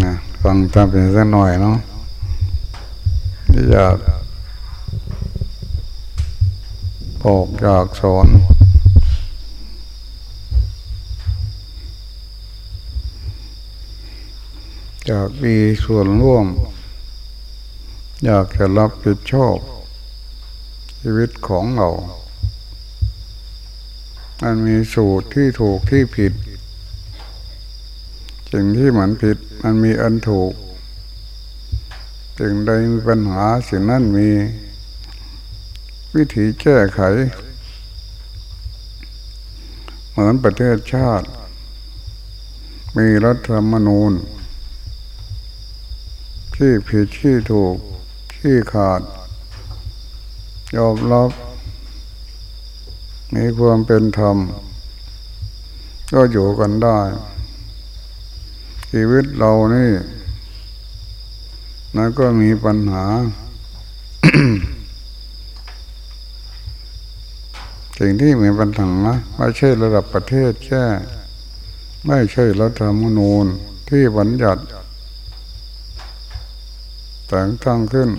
นะฟังทำเป็นสักหน่อยเนาะอยากบอกอยากสอนอยากมีส่วนร่วม อยากจะรับผิดชอบ ชีวิตของเรา มันมีสูตรที่ถูกที่ผิด สิ่งที่มันผิดมันมีอันถูก สิ่งใดมีปัญหาสิ่งนั้นมีวิธีแก้ไข เหมือนประเทศชาติ มีรัฐธรรมนูญ ที่ผิดที่ถูกที่ขาด ยอมรับมีความเป็นธรรม ก็อยู่กันได้ ชีวิตเรานี่นั่นก็มีปัญหา สิ่งที่มีปัญหาไม่ใช่ระดับประเทศแค่ไม่ใช่รัฐธรรมนูญที่บัญญัติแต่งตั้งขึ้น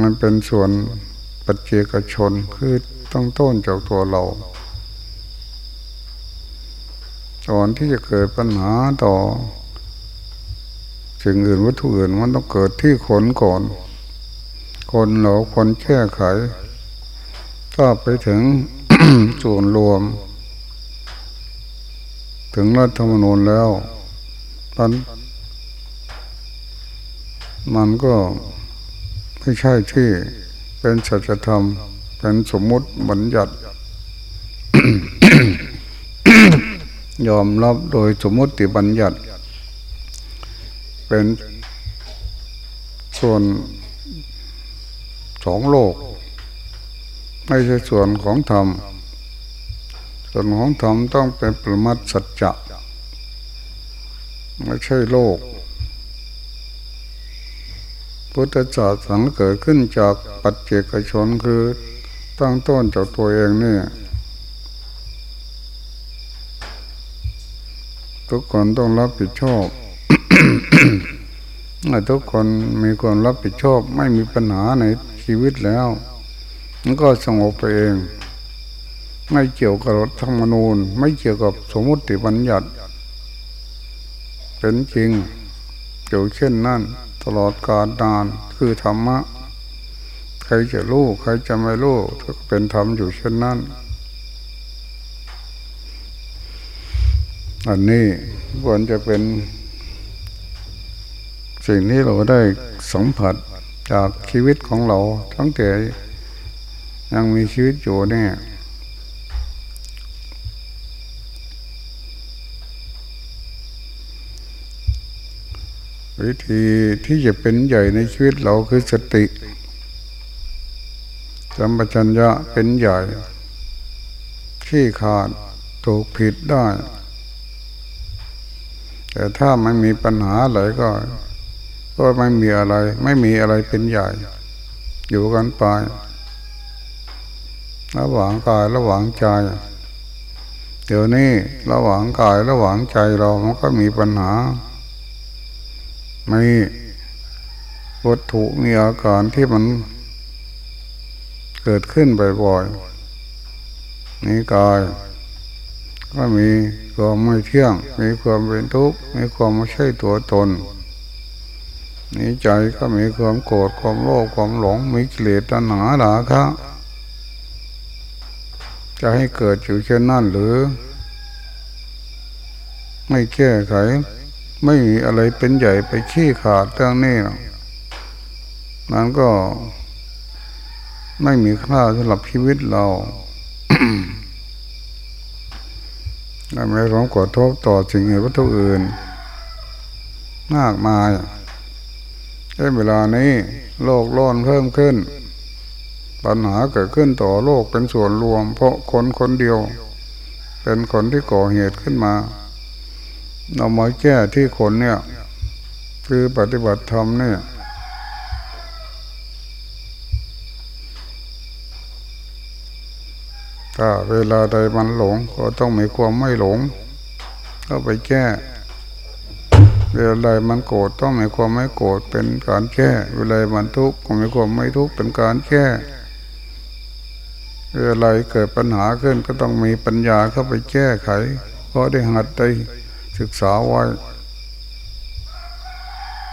มันเป็นส่วนปัจเจกชนคือต้องต้นจากตัวเรา ตอนที่จะเกิดปัญหาต่อสิ่งอื่นวัตถุอื่นมันต้องเกิดที่ขนก่อน คนเราคนแก้ไขก็ไปถึงส่วนรวม ถึงรัฐธรรมนูญแล้วมันมันก็ไม่ใช่ที่เป็นสัจธรรม เป็นสมมุติบัญญัติ ยอมรับโดยสมมติบัญญัติ เป็นส่วนสองโลก ไม่ใช่ส่วนของธรรม ส่วนของธรรมต้องเป็นปรมัตสัจจะไม่ใช่โลก พุทธศาสนาเกิดขึ้นจากปัจเจกชนคือตั้งต้นจากตัวเองเนี่ย ทุกคนต้องรับผิดชอบทุกคนมีความรับผิดชอบไม่มีปัญหาในชีวิตแล้วมันก็สงบไปเอง ไม่เกี่ยวกับรัฐธรรมนูญ ไม่เกี่ยวกับสมมติบัญญัติ เป็นจริงเกี่ยวเช่นนั้น ตลอดกาลนานคือธรรมะ ใครจะรู้ ใครจะไม่รู้ก็เป็นธรรมอยู่เช่นนั้น อันนี้ควรจะเป็นสิ่งที่เราได้สัมผัสจากชีวิตของเราทั้งแต่ยังมีชีวิตอยู่เนี่ยวิธีที่จะเป็นใหญ่ในชีวิตเราคือสติสัมปชัญญะเป็นใหญ่ที่ขาดถูกผิดได้ แต่ถ้าไม่มีปัญหาอะไรก็ ก็ไม่มีอะไร ไม่มีอะไรเป็นใหญ่ อยู่กันไประหว่างกายระหว่างใจ เดี๋ยวนี้ระหว่างกายระหว่างใจเรามันก็มีปัญหา ไมีวัตถุมีอาการที่มันเกิดขึ้นบ่อยๆนี่กาย ก็มี ความไม่เที่ยง มีความเป็นทุกข์มีความไม่ใช่ตัวตนนี่ใจก็มีความโกรธความโลภความหลงมีกิเลสตัณหาหลาคะจะให้เกิดอยู่เช่นนั้นหรือ ไม่แก้ไข ไม่มีอะไรเป็นใหญ่ไปขี้ขาดเรื่องนี้มันก็ไม่มีค่าสำหรับชีวิตเรา ไม่ร้องกดทบต่อสิ่งอื่นวัตถุอื่น มากมายในเวลานี้โลกร้อนเพิ่มขึ้น ปัญหาเกิดขึ้นต่อโลกเป็นส่วนรวม เพราะคนคนเดียว เป็นคนที่ก่อเหตุขึ้นมาเรามาแก้ที่คนเนี่ย คือปฏิบัติธรรมเนี่ย ถ้าเวลาใดมันหลง ก็ต้องมีความไม่หลงก็ไปแก้ เวลาใดมันโกรธต้องมีความไม่โกรธเป็นการแก้ เวลามันทุกข์ก็มีความไม่ทุกข์เป็นการแก้เวลาเกิดปัญหาขึ้นก็ต้องมีปัญญาเข้าไปแก้ไขเพราะได้หัดได้ศึกษาไว้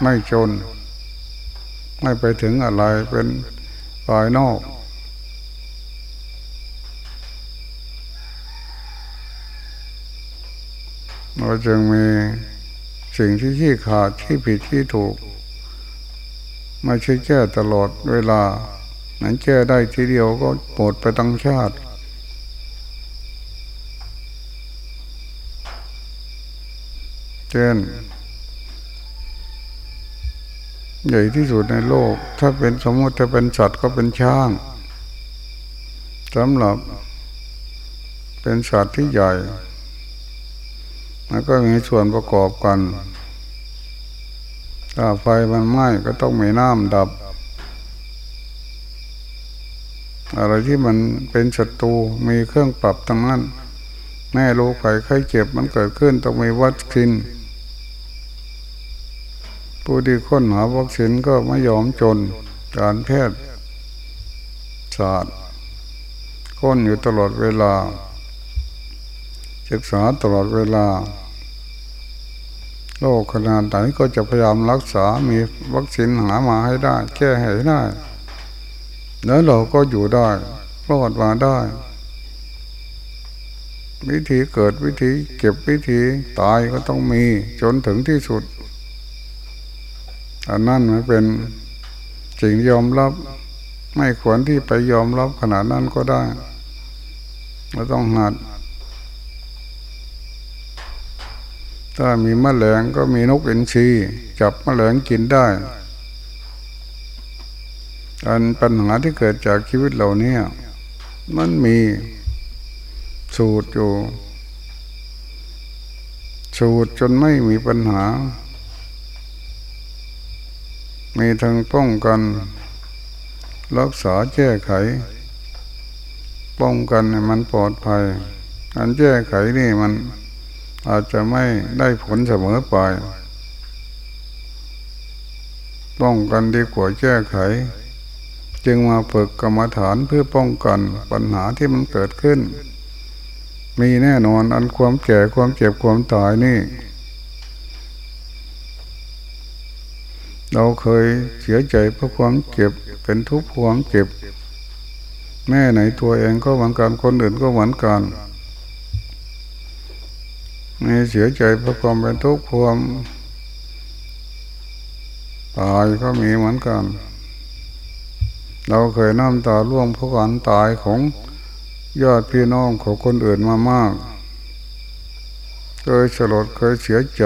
ไม่จน ไม่ไปถึงอะไรเป็นภายนอก เราจึงมีสิ่งที่ที่ขาดที่ผิดที่ถูก ไม่ใช่แก้ตลอดเวลา นั้นแก้ได้ทีเดียวก็ปวดไปตั้งชาติเช่นใหญ่ที่สุดในโลก ถ้าเป็นสมมติถ้าเป็นสัตว์ก็เป็นช้างสำหรับ เป็นสัตว์ที่ใหญ่ มันก็มีส่วนประกอบกัน ถ้าไฟมันไหม้ก็ต้องมีน้ำดับ อะไรที่มันเป็นศัตรูมีเครื่องปรับทั้งนั้น แม่รู้ไข้ไข้เจ็บมันเกิดขึ้นต้องมีวัคซีนผู้ที่ค้นหาวัคซีนก็ไม่ยอมจนการแพทย์ศาสตร์ค้นอยู่ตลอดเวลา ศึกษาตลอดเวลาโรคขนาดไหนก็จะพยายามรักษา มีวัคซีนหามาให้ได้ แก้ให้ได้ แล้วเราก็อยู่ได้รอดมาได้ วิธีเกิดวิธีเก็บวิธีตายก็ต้องมีจนถึงที่สุดอันนั้นมันเป็นสิ่งยอมรับ ไม่ควรที่ไปยอมรับขนาดนั้นก็ได้เราต้องหัด ถ้ามีมแมลงก็มีนกอินทรีจับมแมลงกินได้อันปัญหาที่เกิดจากชีวิตเราเนี่ย มันมีสูตรอยู่ สูตรจนไม่มีปัญหา มีทางป้องกัน รักษาแก้ไข ป้องกันให้มันปลอดภัยอันแก้ไขนี่มัน อาจจะไม่ได้ผลเสมอไป ป้องกันดีกว่าแก้ไข จึงมาฝึกกรรมฐานเพื่อป้องกันปัญหาที่มันเกิดขึ้น มีแน่นอนอันความแก่ความเจ็บความตายนี่ เราเคยเสียใจเพราะความเจ็บเป็นทุกข์ความเจ็บ แม่ไหนตัวเองก็เหมือนกันคนอื่นก็เหมือนกัน มีเสียใจเพราะความเป็นทุกข์ความตายก็มีเหมือนกัน เราเคยน้ำตาล่วงเพราะการตายของยอดพี่น้องของคนอื่นมามาก เคยสลดเคยเสียใจ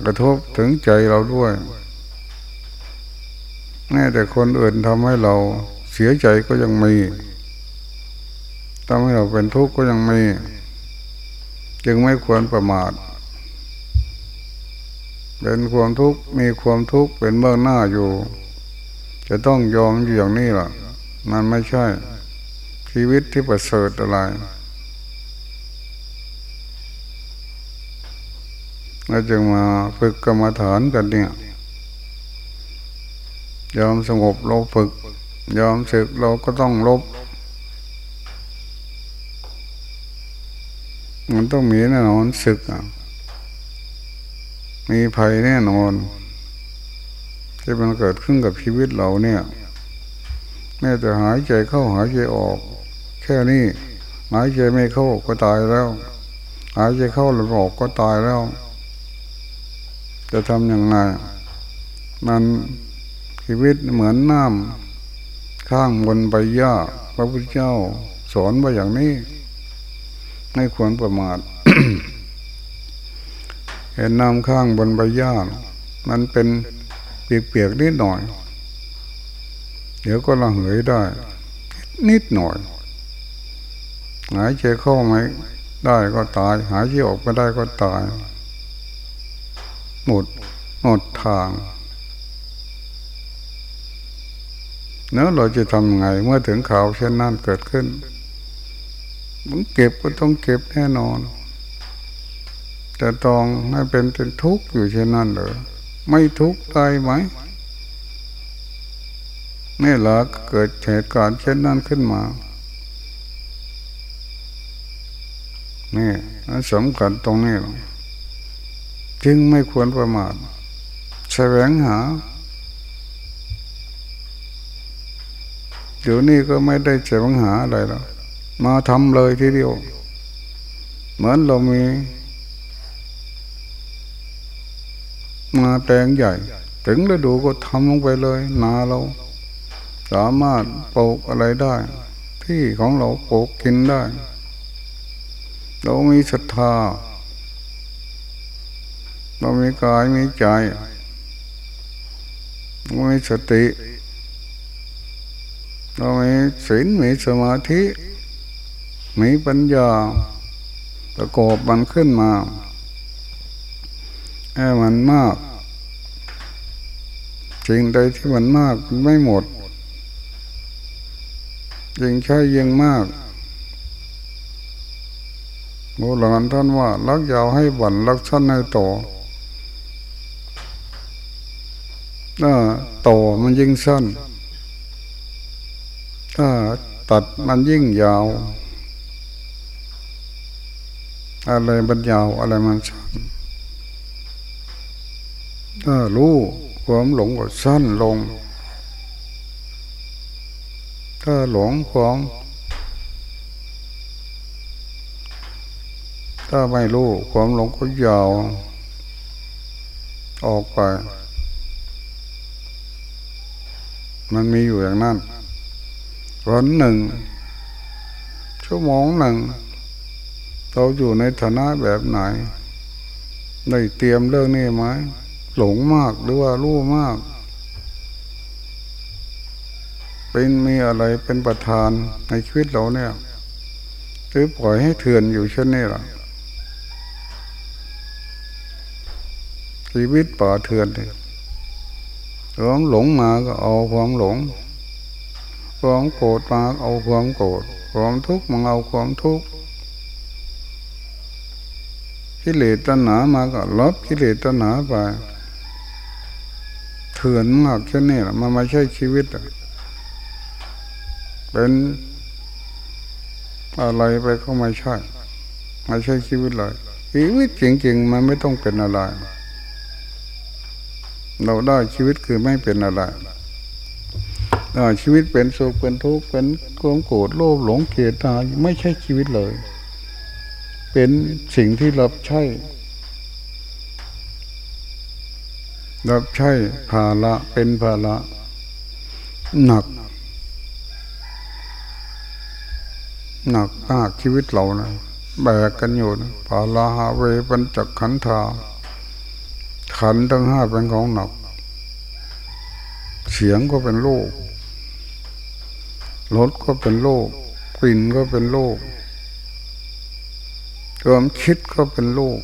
กระทบถึงใจเราด้วยแม้แต่คนอื่นทำให้เราเสียใจก็ยังมีทำให้เราเป็นทุกข์ก็ยังมี จึงไม่ควรประมาท เป็นความทุกข์มีความทุกข์เป็นเบื้องหน้าอยู่ จะต้องยอมอยู่อย่างนี้ล่ะ มันไม่ใช่ ชีวิตที่ประเสริฐอะไรเราจึงมาฝึกกรรมฐานกันเนี่ยยอมสงบเราฝึก ยอมศึกเราก็ต้องลบ มันต้องมีแน่นอนศึกมีภัยแน่นอน ที่มันเกิดขึ้นกับชีวิตเราเนี่ยแม้แต่หายใจเข้าหายใจออก แค่นี้หายใจไม่เข้าก็ตายแล้ว หายใจเข้าหรือออกก็ตายแล้ว จะทำอย่างไรมันชีวิตเหมือนน้ำข้างบนใบหญ้าพระพุทธเจ้าสอนว่าอย่างนี้ ไม่ควรประมาทเห็นน้ำข้างบนใบหญ้า มันเป็นเปียกๆนิดหน่อย เดี๋ยวก็ละเหยได้ นิดหน่อย หายใจเข้าไหมได้ก็ตาย หายใจออกไม่ได้ก็ตาย หมดหมดทางแล้วเราจะทำไงเมื่อถึงข่าวเช่นนั้นเกิดขึ้น มันเก็บก็ต้องเก็บแน่นอนจะต้องให้เป็นเป็นทุกข์อยู่เช่นนั้นเลยไม่ทุกข์ได้ไหมนี่หละเกิดเหตุการณ์เช่นนั้นขึ้นมานี่สำคัญตรงนี้จึงไม่ควรประมาทแสวงหา เดี๋ยวนี้ก็ไม่ได้แสวงหาอะไรแล้ว มาทำเลยทีเดียว เหมือนเรามี มาแปลงใหญ่ ถึงฤดูก็ทำลงไปเลย นาเรา สามารถปลูกอะไรได้ ที่ของเราปลูกกินได้ เรามีศรัทธา เรามีกายมีใจเรามีสติเรามีศีลมีสมาธิ มีปัญญาประกอบมันขึ้นมาให้มันมากสิ่งใดที่มันมากไม่หมดยิ่งใช้ยิ่งมากโบราณท่านว่า รักยาวให้บันรักสั้นให้ตถ้าโตมันยิ่งสั้น ถ้าตัดมันยิ่งยาว อะไรมันยาวอะไรมันสั้นถ้ารู้ความหลงก็สั้นลง ถ้าหลงความถ้าไม่รู้ความหลงก็ยาว ออกไป มันมีอยู่อย่างนั้นวันหนึ่งชั่วโมงหนึ่ง เราอยู่ในฐานะแบบไหน ได้เตรียมเรื่องนี้ไหมหลงมากหรือว่ารู้มาก เป็นมีอะไรเป็นประธานในชีวิตเราเนี่ยหรือปล่อยให้เถื่อนอยู่เช่นนี้ล่ะชีวิตป่าเถื่อนเนี่ยความหลงมาก็เอาความหลง ความโกรธมาเอาความโกรธ ความทุกข์มาเอาความทุกข์ กิเลสตัณหามาก็ลบกิเลสตัณหาไปเถื่อนมากแค่นี้แหละมันไม่ใช่ชีวิตเป็นอะไรไปก็ไม่ใช่ไม่ใช่ชีวิตเลยชีวิตจริงๆมันไม่ต้องเป็นอะไร เราได้ชีวิตคือไม่เป็นอะไรชีวิตเป็นสุขเป็นทุกข์เป็นความโกรธโลภหลงเกลียดตาไม่ใช่ชีวิตเลย เป็นสิ่งที่รับใช้ รับใช้ภาระเป็นภาระหนัก หนักมากชีวิตเรานะแบกกันอยู่นะภาระหาเวปัญจขันธาขันทั้งห้าเป็นของหนัก เสียงก็เป็นโลกรสก็เป็นโลกกลิ่นก็เป็นโลก ความคิดก็เป็นรูป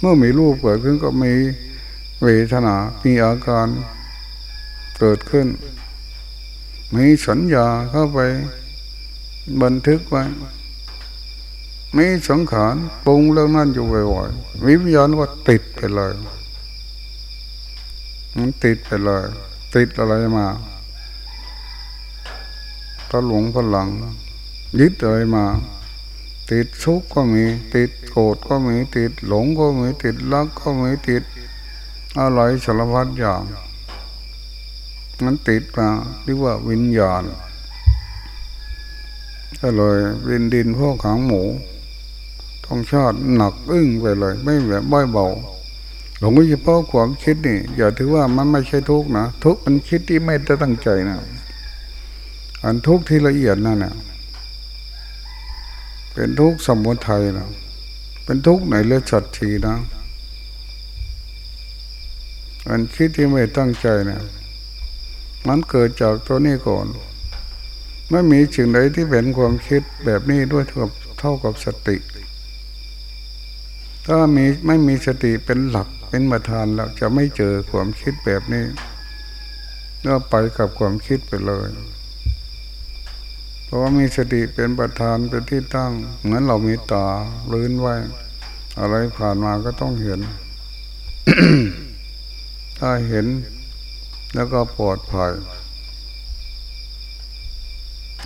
เมื่อมีรูปเกิดขึ้นก็มีเวทนา มีอาการเกิดขึ้น มีสัญญาเข้าไปบันทึกไว้ มีสังขารปรุงเรื่องนั้นอยู่บ่อยๆวิญญาณก็ติดไปเลยมันติดไปเลย ติดอะไรมาถ้าหลงพลังยึดอะไรมา ติดทุกข์ก็มีติดโกรธก็มีติดหลงก็มีติดรักก็มีติดอะไรสารพัดอย่างมันติดมาเรียกว่าวิญญาณก็เลยวินดินพวกขังหมูท้องชาติหนักอึ้งไปเลย ไม่แบบบ่อยเบาหลงเฉพาะความคิดนี่ อย่าถือว่ามันไม่ใช่ทุกข์นะทุกข์มันคิดที่ไม่ได้ตั้งใจนะอันทุกข์ที่ละเอียดนั่นนะ เป็นทุกข์สมุทัยนะเป็นทุกข์ในเลือดสัตทีนะอันคิดที่ไม่ตั้งใจนะมันเกิดจากตัวนี้ก่อนไม่มีสิ่งใดที่เป็นความคิดแบบนี้ด้วยเท่ากับสติ ถ้ามีไม่มีสติเป็นหลักเป็นประธานแล้วจะไม่เจอความคิดแบบนี้ก็ไปกับความคิดไปเลย ราะว่ามีสติเป็นประธานเป็นที่ตั้งเหมือนเรามีตาลื้นไว้ อะไรผ่านมาก็ต้องเห็น ถ้าเห็นแล้วก็ปลอดภัย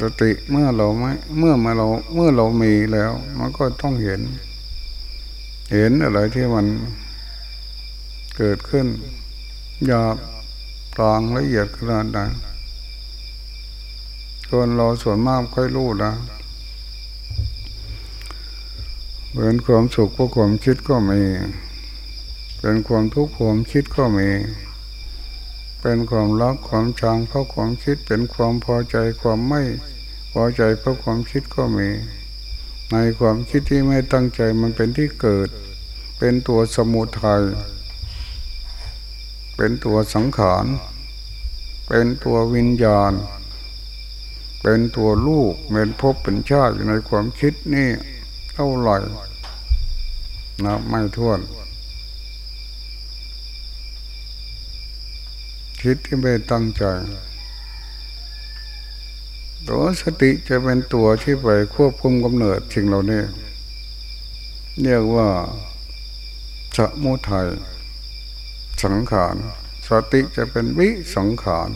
สติเมื่อเราไม่เมื่อมาเราเมื่อเรามีแล้ว มันก็ต้องเห็น เห็นอะไรที่มันเกิดขึ้นหยาบกลางละเอียดขนาดไหน คนเราส่วนมากค่อยรู้นะเป็นความสุขเพราะความคิดก็มี เป็นความทุกข์ความคิดก็มี เป็นความรักความชังเพราะความคิดเป็นความพอใจความไม่พอใจเพราะความคิดก็มี ในความคิดที่ไม่ตั้งใจมันเป็นที่เกิด เป็นตัวสมุทัยเป็นตัวสังขาร เป็นตัววิญญาณ เป็นตัวลูกเป็นภพเป็นชาติอยู่ในความคิดนี่เท่าไหร่นับไม่ถ้วน คิดที่ไม่ตั้งใจตัวสติจะเป็นตัวที่ไปควบคุมกำเนิดสิ่งเหล่านี้เรียกว่าสมุทัยสังขาร สติจะเป็นวิสังขาร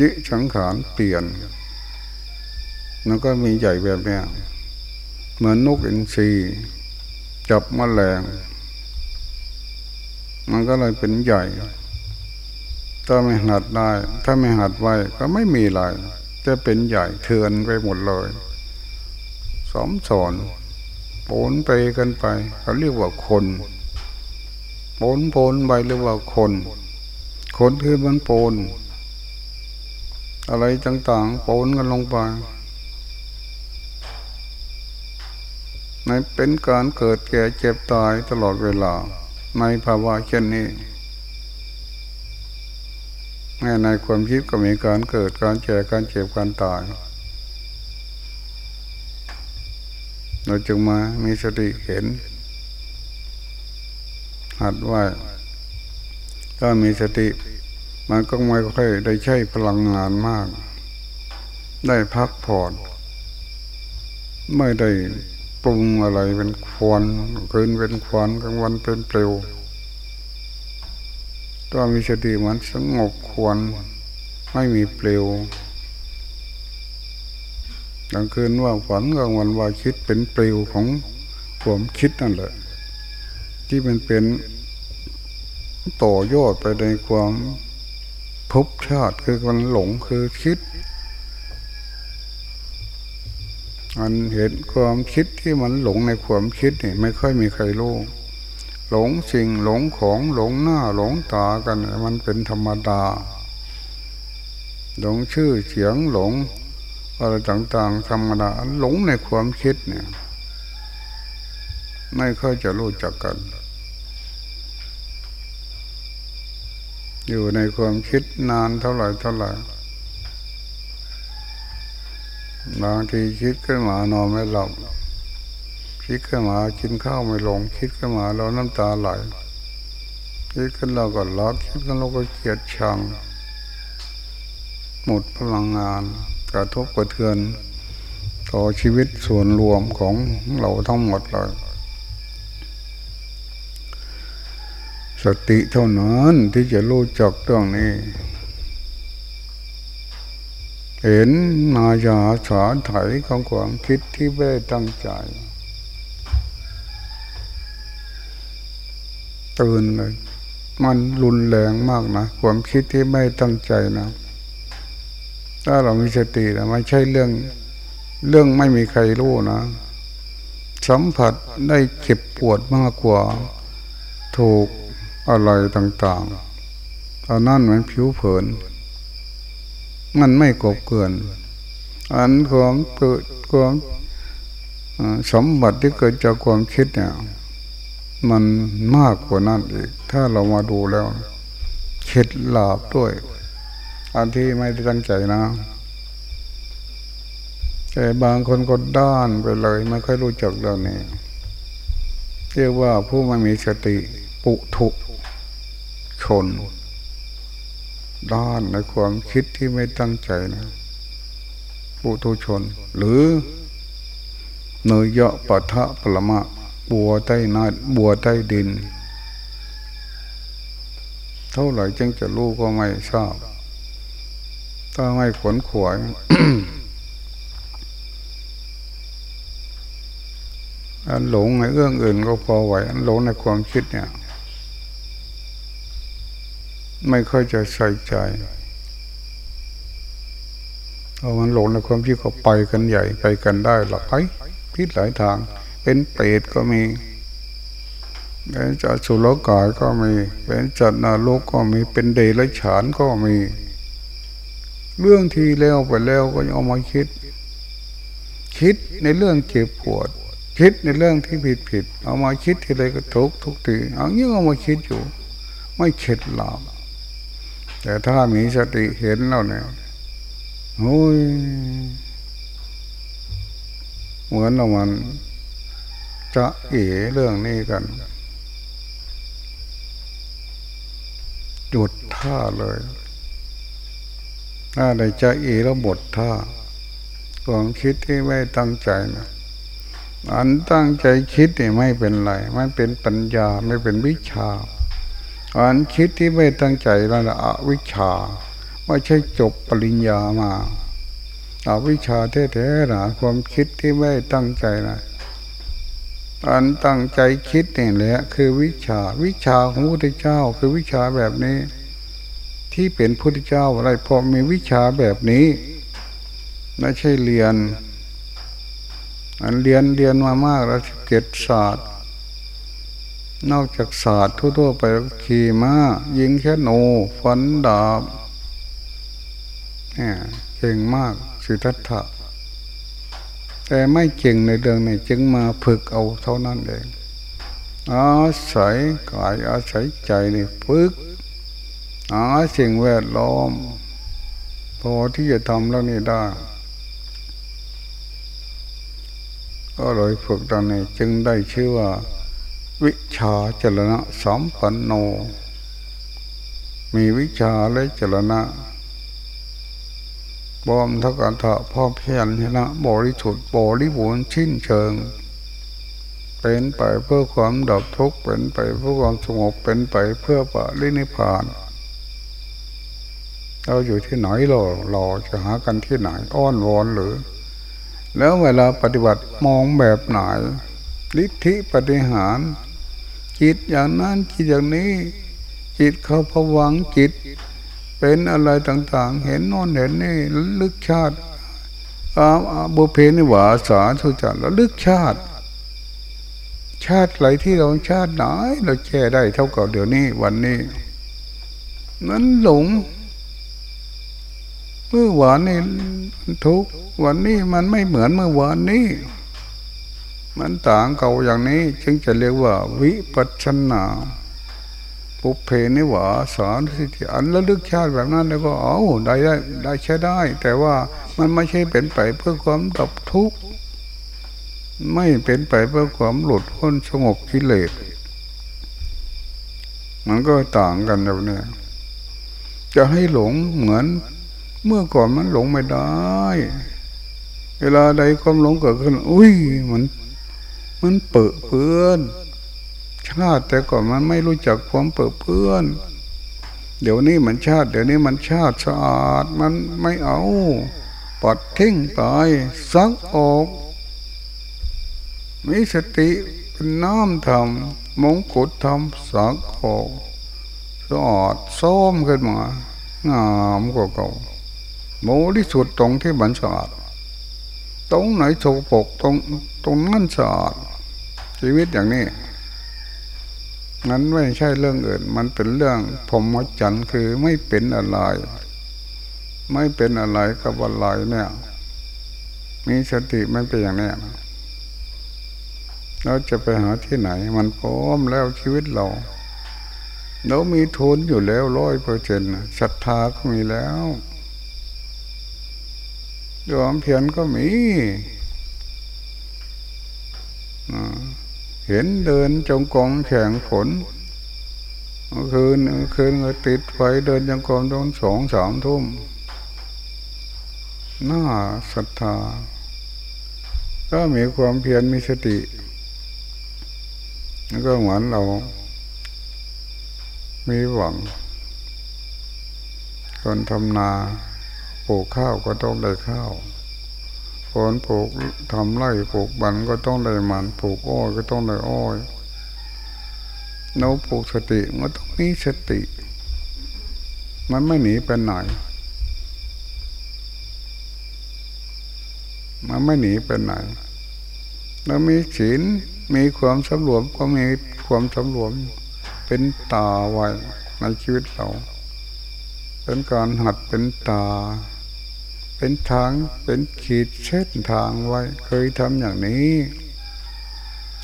ยิสังขารเปลี่ยนมันก็มีใหญ่แบบนี้เหมือนนกอินทรีจับมแมลง มันก็เลยเป็นใหญ่ ถ้าไม่หัดได้ ถ้าไม่หัดไว้ก็ไม่มีอะไรจะเป็นใหญ่เทือนไปหมดเลยสอมสอนโผนไปกันไป เขาเรียกว่าคนโผนโผนไปเรียกว่าคน คนคือมันโปน อะไรต่างๆปนกันลงไปในเป็นการเกิดแก่เจ็บตายตลอดเวลา ในภาวะเช่นนี้ในในความคิดก็มีการเกิดการแก่การเจ็บการตาย เราจึงมามีสติเห็น หัดว่าถ้ามีสติ มันก็ไม่ค่อยได้ใช้พลังงานมาก ได้พักผ่อน ไม่ได้ปรุงอะไรเป็นควันคืนเป็นควันกลางวันเป็นเปลวถ้ามีสติมันสงบควันไม่มีเปลวกลางคืนว่าฝันกลางวันว่าคิดเป็นเปลวของความคิดนั่นแหละ ที่มันเป็นต่อยอดไปในความ ภพชาติคือมันหลงคือคิด มันเห็นความคิดที่มันหลงในความคิดนี่ไม่ค่อยมีใครรู้หลงสิ่งหลงของหลงหน้าหลงตากันมันเป็นธรรมดา หลงชื่อเสียงหลงอะไรต่างๆธรรมดาหลงในความคิดเนี่ย ไม่ค่อยจะรู้จักกัน อยู่ในความคิดนานเท่าไหร่เท่าไหร่บางทีคิดขึ้นมานอนไม่หลับคิดขึ้นมากินข้าวไม่ลง คิดขึ้นมาเราน้ำตาไหลคิดขึ้นเราก็รักคิดขึ้นเราก็เกลียดชัง หมดพลังงาน กระทบกระเทือน ต่อชีวิตส่วนรวมของเราทั้งหมดเลย สติเท่านั้นที่จะรู้จักเรื่องนี้ เห็นมายาสอนไถของความคิดที่ไม่ได้ตั้งใจตื่นเลย มันรุนแรงมากนะ ความคิดที่ไม่ตั้งใจนะ ถ้าเรามีสตินะไม่ใช่เรื่อง เรื่องไม่มีใครรู้นะ สัมผัสได้เจ็บปวดมากกว่า ถูก อะไรต่างๆตอนนั้นมันผิวเผิน มันไม่กบเกิน อันความเกิดความสมบัติที่เกิดจากความคิดเนี่ย มันมากกว่านั้นอีก ถ้าเรามาดูแล้วเข็ดหลาบด้วย อันที่ไม่ได้ตั้งใจนะแต่บางคนก็ด้านไปเลย ไม่ค่อยรู้จักเรื่องนี้เรียกว่าผู้ไม่มีสติ ปุถุ ชน ด้านในความคิดที่ไม่ตั้งใจนะปุถุชน หรือเนยยะปะทะปรมะ บัวใต้นาบัวใต้ดิน เท่าไหร่จึงจะรู้ก็ไม่ทราบถ้าไม่ขวนขวายอันหลงในเรื่องอื่นก็พอไหวอันหลงในความคิดเนี่ย ไม่ค่อยจะใส่ใจพอมันหลงในความคิดก็ไปกันใหญ่ไปกันได้หรอกไปพิษหลายทาง เป็นเปรตก็มีเป็นจัตุรกายก็มี เป็นจัตนาโลกก็มีเป็นเดรัจฉานก็มี เรื่องที่แล้วไปแล้วก็ยังเอามาคิด คิดในเรื่องเจ็บปวด คิดในเรื่องที่ผิดผิด เอามาคิดทีไรก็ทุกทุกทีเอาเงี้ยเอามาคิดอยู่ ไม่เข็ดหลาบ แต่ถ้ามีสติเห็นแล้วเนี่ยโอ้ยเหมือนเรามันจะเอ๋เรื่องนี้กันหยุดท่าเลยถ้าได้จะเอ๋แล้วหมดท่าความคิดที่ไม่ตั้งใจนะอันตั้งใจคิดนี่ไม่เป็นไรไม่เป็นปัญญาไม่เป็นวิชา อันคิดที่ไม่ตั้งใจนั่นแหละอวิชาไม่ใช่จบปริญญามาอาวิชาแท้ๆนะความคิดที่ไม่ตั้งใจนะอันตั้งใจคิดนี่แหละคือวิชาวิชาของพระพุทธเจ้าคือวิชาแบบนี้ ที่เป็นพุทธเจ้าอะไรพอมีวิชาแบบนี้ไม่ใช่เรียน อันเรียนเรียนมามากแล้วเก็บศาสตร์ นอกจากศาสตร์ทั่วๆไปขี่ม้า ยิงแค่โนฟันดาบเก่งมากสิทธัตถะแต่ไม่เก่งในเรื่องนี้จึงมาฝึกเอาเท่านั้นเองอาศัยกายอาศัยใจนี่ฝึกอาสิ่งแวดล้อมพอที่จะทำแล้วนี่ได้ ก็เลยฝึกตอนนี้จึงได้ชื่อว่า วิชาจรณะสามปันโน มีวิชาและจรณะบอมทักอันทะพ่อเพียรชนะบริสุทธิ์บริบูรณ์ชิ้นเชิง เป็นไปเพื่อความดับทุกข์เป็นไปเพื่อความสงบเป็นไปเพื่อปะลินิพาน เราอยู่ที่ไหนราเราจะหากันที่ไหนอ้อนวอนหรือ แล้วเวลาปฏิบัติมองแบบไหนลิทธิปฏิหาร จิตอย่างนั้นจิตอย่างนี้ จิตเขาผวังจิต เป็นอะไรต่างๆ เห็นนอนเห็นนี่ลึกชาติอาบุเพนิวาสาทุจันแล้วลึกชาติ ชาติไหลที่เราชาติไหนเราแก้ได้เท่ากับเดี๋ยวนี้วันนี้ นั้นหลงเมื่อวานนี่ทุกวันนี้มันไม่เหมือนเมื่อวานนี้ มันต่างเก่าอย่างนี้ จึงจะเรียกว่า วิปัชนาปุเพนิวาสารสิทธิอันระลึกชาติแบบนั้นแล้วก็เอาได้ได้ได้ใช้ได้ แต่ว่ามันไม่ใช่เป็นไปเพื่อความดับทุกข์ไม่เป็นไปเพื่อความหลุดพ้นสงบกิเลสมันก็ต่างกันแบบนี้จะให้หลงเหมือน เมื่อก่อนมันหลงไม่ได้ เวลาใดความหลงเกิดขึ้น อุ้ยมัน มันเปื้อเพื่อน ชาติแต่ก่อนมันไม่รู้จักความเปิดเพื่อน เดี๋ยวนี้มันชาติ เดี๋ยวนี้มันชาติสะอาดมันไม่เอาปัดทิ้งไปซักออกมีสติเป็นน้ำทำมงกุฎทำสักออกสะอาดซ้อมขึ้นมางามกว่าเก่าโมที่สุดตรงที่มันสะอาดตรงไหนโสปกตรงตรงนั้นสะอาด ชีวิตอย่างนี้นั้นไม่ใช่เรื่องอื่น มันเป็นเรื่องพรหมจรรย์คือไม่เป็นอะไร ไม่เป็นอะไรกับอะไรเนี่ย มีสติมันเป็นอย่างนี้เราจะไปหาที่ไหน มันพร้อมแล้วชีวิตเรา เรามีทุนอยู่แล้วร้อยเปอร์เซ็นต์ศรัทธาก็มีแล้วยอมเพียรก็มีอ่า เห็นเดินจงกรมแข่งฝนคืนคืนก็ติดไฟเดินจงกรมตอนสองสามทุ่มน่าศรัทธา ก็มีความเพียรมีสติ แล้วก็เหมือนเรา มีหวัง คนทำนาปลูกข้าวก็ต้องได้ข้าว คนปลูกทำไร่ปลูกบันก็ต้องได้มันปลูกอ้อยก็ต้องได้อ้อยเราปลูกสติมันต้องมีสติ มันไม่หนีไปไหนมันไม่หนีไปไหนเรามีศีลมีความสำรวมก็มีความสำรวมเป็นตาไว้ในชีวิตเรา เป็นการหัดเป็นตา เป็นทางเป็นขีดเส้นทางไว้ เคยทำอย่างนี้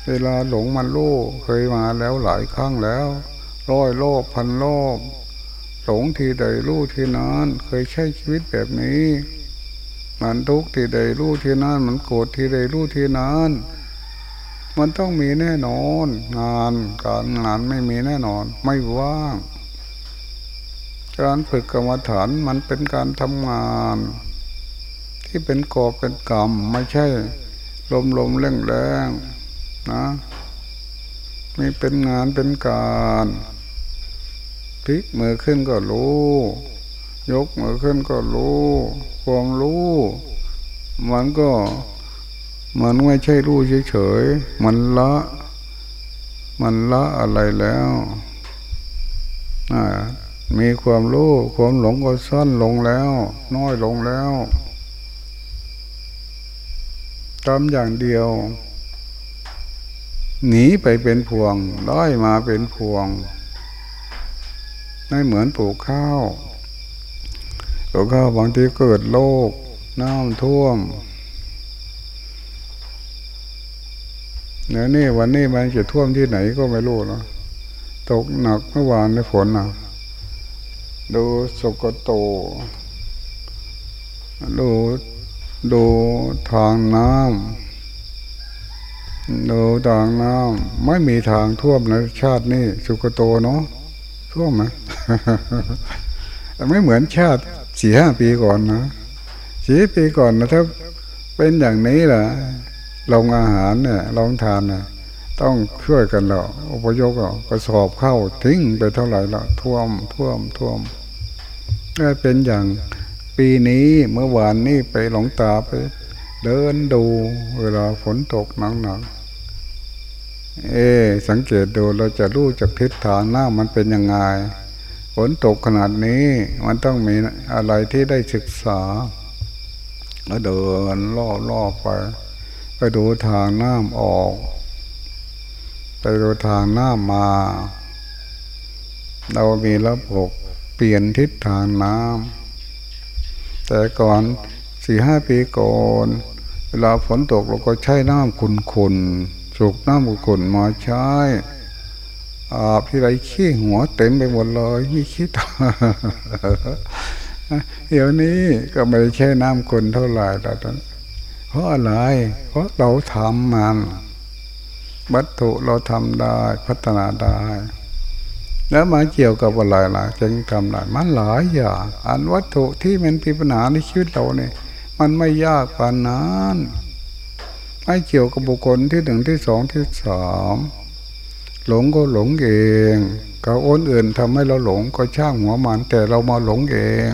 เวลาหลงมันโลเคยมาแล้วหลายครั้งแล้วร้อยโลบพันโลบหลงทีใดรู้ทีนั้น เคยใช้ชีวิตแบบนี้มันทุกทีใดรู้ทีนั้น มันโกรธทีใดรู้ทีนั้น มันต้องมีแน่นอน งานการงานไม่มีแน่นอน ไม่ว่าง การฝึกกรรมฐานมันเป็นการทำงาน ที่เป็นกอบเป็นกรรมไม่ใช่ ลมลมแรงแรงนะมีเป็นงานเป็นการพลิกมือขึ้นก็รู้ ยกมือขึ้นก็รู้ความรู้ มันก็มันไม่ใช่รู้เฉยๆมันละ มันละอะไรแล้วมีความรู้ความหลงก็สั้นลงแล้ว น้อยลงแล้ว ทำอย่างเดียว หนีไปเป็นพวงร้อยมาเป็นพวงไม่เหมือนปลูกข้าวปลูกข้าวบางทีเกิดโรคน้ำท่วมเดี๋ยวนี้วันนี้มันจะท่วมที่ไหนก็ไม่รู้เนาะตกหนักเมื่อวานในฝนนะดูสกโต ดู ดูทางน้ำดูทางน้ำไม่มีทางท่วมในชาตินี้สุกโตเนาะท่วมไหมไม่เหมือนชาติสี่ห้าปีก่อนนะสี่ปีก่อนนะถ้าเป็นอย่างนี้ล่ะลงอาหารเนี่ยลองทานเนี่ยต้องช่วยกันเราอุปยกอะกระสอบเข้าทิ้งไปเท่าไหร่ละท่วมท่วมท่วมก็เป็นอย่าง ปีนี้เมื่อวานนี้ไปหลงตาไป เดินดู เวลาฝนตกหนักหนักเอ สังเกตดูเราจะรู้จากทิศทางหน้ามันเป็นยังไงฝนตกขนาดนี้มันต้องมีอะไรที่ได้ศึกษาแล้วเดินล่อล่อไป ไปดูทางน้ำออก ไปดูทางน้ำมา เรามีระบบเปลี่ยนทิศทางน้ำ แต่ก่อนสี่ห้าปีก่อนเวลาฝนตกเราก็ใช้น้ำขุนขุนสูบน้ำขุนมาใช้อาบที่ไรขี้หัวเต็มไปหมดเลยมีขี้ตาเดี๋ยวนี้ก็ไม่ใช้น้ำขุนเท่าไหร่แต่ตอนเพราะอะไร เพราะเราทำมัน วัตถุเราทำได้พัฒนาได้ แล้วมาเกี่ยวกับอะไรล่ะจึงทำได้มันหลายอย่างอันวัตถุที่มันปีปัญหาในชีวิตเราเนี่ยมันไม่ยากปานนั้นไม่เกี่ยวกับบุคคลที่หนึ่งที่สองที่สามหลงก็หลงเองเขาอ้นอื่นทำให้เราหลงก็ช่างหัวมันแต่เรามาหลงเอง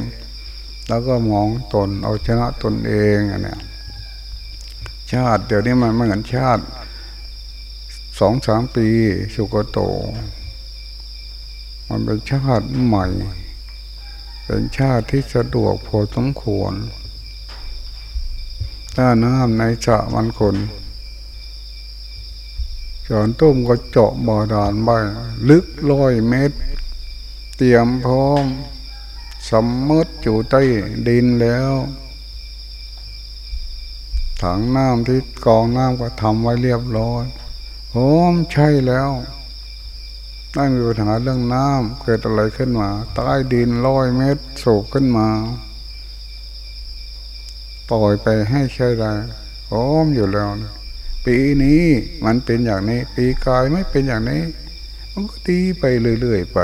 แล้วก็มองตนเอาชนะตนเองอันเนี้ยชาติเดี๋ยวนี้มันไม่เหมือนชาติสองสามปีสุกโต มันเป็นชาติใหม่ เป็นชาติที่สะดวกพอสมควรถ้าน้ำในสระมันคนจอนต้มก็เจาะบ่อดานไปลึกร้อยเมตร เตรียมพร้อมสมมติอยู่ใต้ดินแล้ว ถังน้ำที่กองน้ำก็ทำไว้เรียบร้อยโอ้มใช่แล้ว ไม่มีปัญหาเรื่องน้ำเกิดอะไรขึ้นมาใต้ดินร้อยเมตรสูบขึ้นมา ปล่อยไปให้ใช่ได้โอ้อมอยู่แล้วปีนี้มันเป็นอย่างนี้ ปีกายไม่เป็นอย่างนี้ มันก็ดีไปเรื่อยๆไป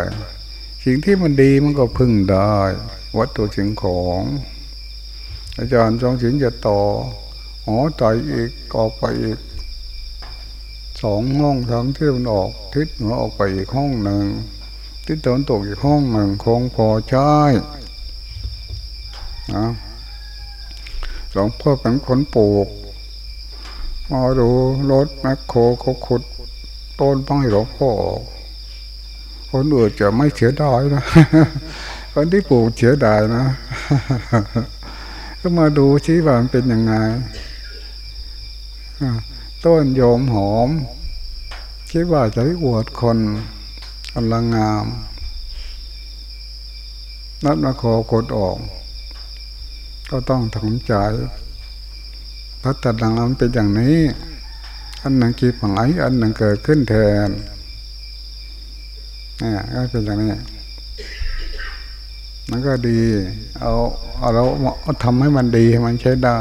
สิ่งที่มันดีมันก็พึ่งได้ วัตถุสิ่งของ อาจารย์จองสินจะต่อหอใจอีกออไปอีก สองห้องทั้งที่มันออกทิศห้ออกไปอีกห้องหนึ่งทิศตะวันตกอีกห้องหนึ่งคงพอใช้นะหลวงพ่อเป็นคนปลูกมาดูรถแมคโครเขาขุดต้นไม้หลวงพ่อคนอื่นจะไม่เสียดายนะ คนที่ปลูกเสียดายนะ ก็มาดูชี้ว่ามันเป็นยังไง ต้นโยมหอม คิดว่าจะอวดคนกำลังงาม นัดมาขอกดออก ก็ต้องทำใจพัฒนามันเป็นอย่างนี้ อันหนึ่งกีบหายอันหนึ่งเกิดขึ้นแทนนี่ก็เป็นอย่างนี้มันก็ดี เอาเอาเราเอาทำให้มันดีให้มันใช้ได้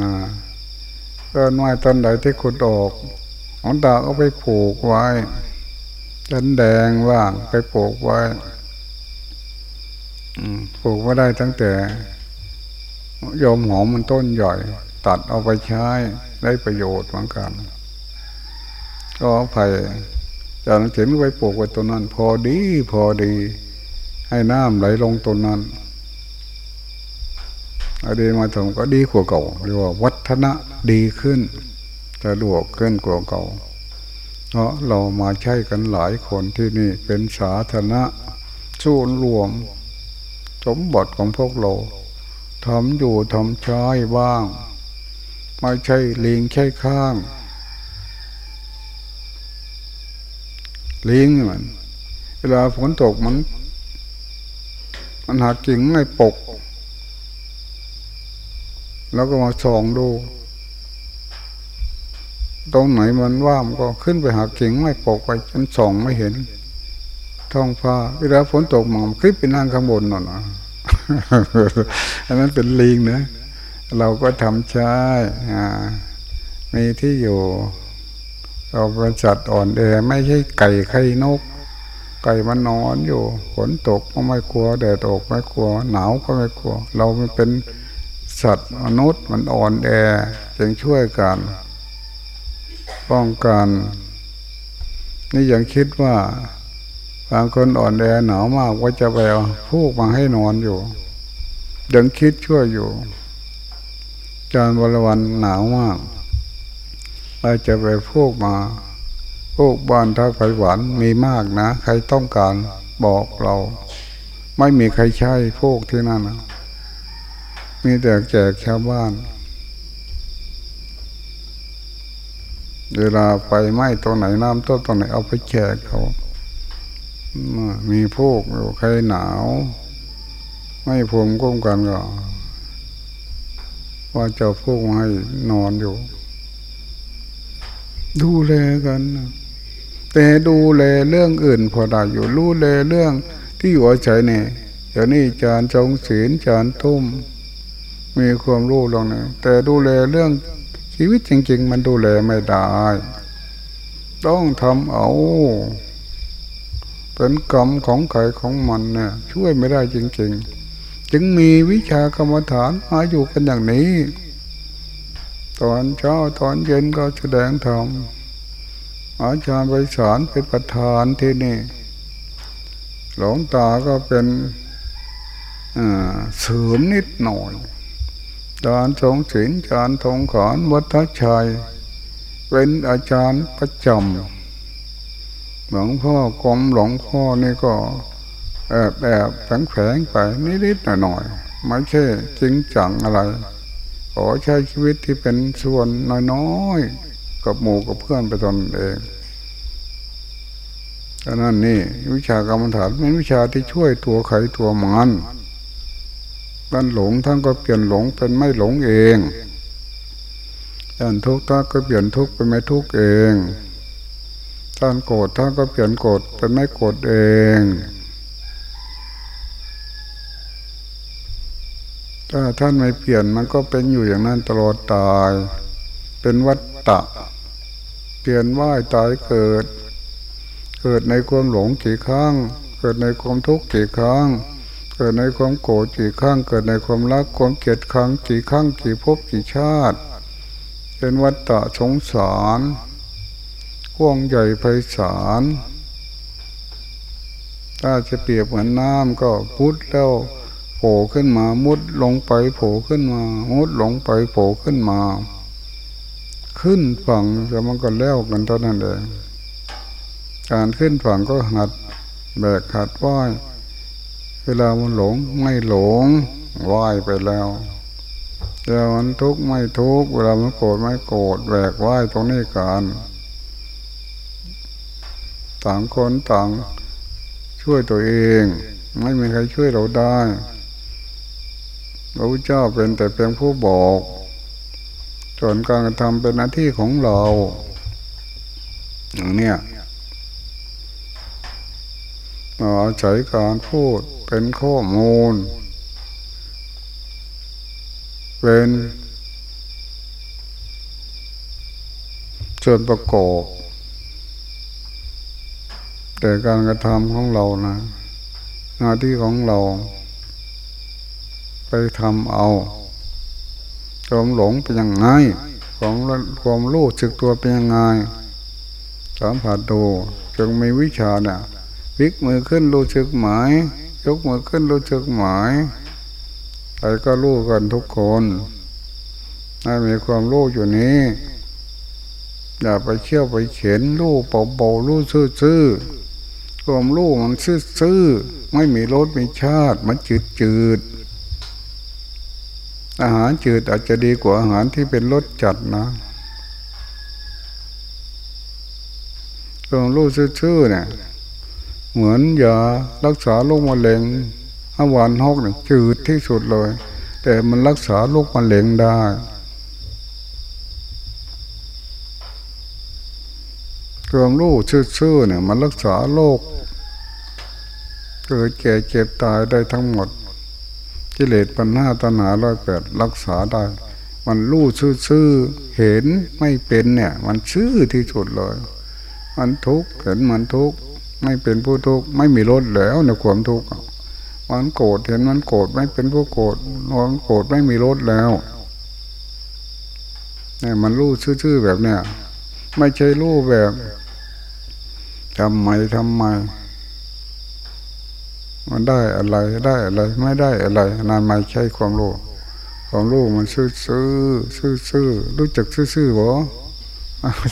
นะ ต้นไม้ต้นใดที่ขุดออกของตาก็ไปปลูกไว้จันแดงว่างไปปลูกไว้ปลูกไม่ได้ตั้งแต่ยมหอมมันต้นใหญ่ ตัดเอาไปใช้ได้ประโยชน์เหมือนกัน ก็ไผ่จากนั้นถึงไปปลูกไว้ตัวนั้น พอดีพอดี ให้น้ำไหลลงตัวนั้น อดีตมาถึงก็ดีกว่าเก่าเรียกว่าวัฒนะดีขึ้นจะดวกขึ้นกว่าเก่า เพราะเรามาใช้กันหลายคนที่นี่เป็นสาธารณะส่วนรวม สมบัติของพวกเราทำอยู่ทำใช้บ้าง ไม่ใช่ลิงใช่ข้างลิงมัน เวลาฝนตกมัน มันหากิ่งไม่ปก แล้วก็มาส่องดู ตรงไหนมันว่ามก็ขึ้นไปหากิ่งไม่ปกไปจนส่องไม่เห็น ท้องฟ้าเวลาฝนตกมันขึ้นไปนั่งข้างบนหน่ะอันนั้นเป็นลิงนะเราก็ทำใช้มีที่อยู่เราเป็นสัตว์อ่อนแอไม่ใช่ไก่ไข่นก ไก่มันนอนอยู่ฝนตกก็ไม่กลัวแดดตกไม่กลัว หนาวก็ไม่กลัว เรามันเป็น สัตว์มนุษย์มันอ่อนแอจึงช่วยกัน ป้องกัน นี่ยังคิดว่าบางคนอ่อนแอหนาวมากว่าจะไปเอาพูกมาให้นอนอยู่ ยังคิดช่วยอยู่ จานบรวันหนาวมากเราจะไปพูกมาพูกบ้านท่าไผ่หวานมีมากนะ ใครต้องการบอกเรา ไม่มีใครใช้พูกที่นั่นนะ มีแต่แจกชาวบ้าน เวลาไปไหม้ตรงไหนน้ำต้นตรงไหนเอาไปแจกเขา มีพวกอยู่ใครหนาว ไม่พวมก้มกันก็ ว่าจะพวกให้นอนอยู่ ดูแลกัน แต่ดูแลเรื่องอื่นพอได้อยู่รู้แลเรื่องที่อยู่อาศัยเนี่ยเดี๋ยวนี้จานจงศีลจานทุ่ม มีความรู้ลงนี่ยแต่ดูแลเรื่องชีวิตจริง ๆ มันดูแลไม่ได้ ต้องทำเอาเป็นกรรมของใครของมันเนี่ยช่วยไม่ได้จริง ๆ จึงมีวิชากรรมฐานมาอยู่กันอย่างนี้ ตอนเช้าตอนเย็นก็แสดงธรรมอาจารย์ไปสอนเป็นประธานที่นี่ หลวงตาก็เป็นเสริมนิดหน่อย อาจารย์ทรงศิลอาจารย์ทงขอนวัฒชัย เป็นอาจารย์ประจำหลวงพ่อกรมหลวงพ่อนี่ก็แอบแอบแฝงแฝงไปนิดๆหน่อยๆไม่ใช่จริงจังอะไรขอใช้ชีวิตที่เป็นส่วนน้อยๆกับหมู่กับเพื่อนไปตนเองดังนั้นนี่วิชากรรมฐานเป็นวิชาที่ช่วยตัวใครตัวมัน ท่านหลงท่านก็เปลี่ยนหลงเป็นไม่หลงเองท่านทุกข์ท่านก็เปลี่ยนทุกข์เป็นไม่ทุกข์เอง ท่านโกรธท่านก็เปลี่ยนโกรธเป็นไม่โกรธเองถ้าท่านไม่เปลี่ยนมันก็เป็นอยู่อย่างนั้นตลอดตาย เป็นวัฏฏะเปลี่ยนว่ายตายเกิด เกิดในความหลงกี่ครั้ง เกิดในความทุกข์กี่ครั้ง กิดในความโกรธกี่ครั้งเกิดในความรักความเกลียดครั้งกี่ครั้งกี่ภพกี่ชาติ เป็นวัฏฏะสงสารกว้างใหญ่ไพศาลถ้าจะเปรียบเหมือนน้ำก็พุดแล้วโผล่ขึ้นมามุดลงไปโผล่ขึ้นมามุดลงไปโผล่ขึ้นมา ขึ้นฝั่งจะมันก็แล้วกันเท่านั้นเองการขึ้นฝั่งก็หัดแบกหัดว่าย ลามันหลงไม่หลงว่ายไปแล้วเวลามันทุกข์ไม่ทุกข์เวลามันโกรธไม่โกรธแบกว่ายตรงนี้กันต่างคนต่างช่วยตัวเอง ไม่มีใครช่วยเราได้พระพุทธเจ้าเป็นแต่เพียงผู้บอกส่วนการกระทำเป็นหน้าที่ของเราอย่างเนี้ยอาศัยการพูด เป็นข้อมูล เป็นส่วนประกอบแต่การกระทำของเรานะ หน้าที่ของเรา ไปทำเอาความหลงเป็นยังไงความความรู้สึกตัวเป็นยังไงสามผัสดูจึงมีวิชาเนี่ยพลิกมือขึ้นรู้สึกหมาย ยกมือขึ้นรู้สึกหมายใครก็รู้กันทุกคนถ้ามีความรู้อยู่นี้ อย่าไปเชี่ยวไปเข็นรู้เบาๆรู้ซื่อๆความรู้มันซื่อๆไม่มีรสมีชาติ มันจืดจืดอาหารจืดอาจจะดีกว่าอาหารที่เป็นรสจัดนะความรู้ซื่อๆเนี่ย เหมือนยารักษาโรคมะเร็งอวานฮอกเนี่ยจืดที่สุดเลย แต่มันรักษาโรคมะเร็งได้ความรู้ชื่อๆเนี่ยมันรักษาโรคเกิดแก่เจ็บตายได้ทั้งหมด กิเลสปัญหาตัณหาร้อยแปดรักษาได้ มันรู้ชื่อๆเห็นไม่เป็นเนี่ย มันชื่อที่สุดเลย มันทุกข์เห็นมันทุกข์ ไม่เป็นผู้ทุกข์ไม่มีรสแล้วในความทุกข์มันโกรธเห็นมันโกรธไม่เป็นผู้โกรธมันโกรธไม่มีรสแล้วเนี่ยมันรู้ชื่อๆแบบเนี้ยไม่ใช่รู้แบบทำไมทำไม มันได้อะไรได้อะไร ไม่ได้อะไรนานไม่ใช่ความรู้ความรู้มันซื่อซื่อซื่อซื่อรู้จักซื่อซื่อบ่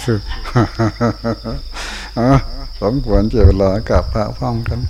ซื่อ สมควรเจเวลากับพระพ้องกัน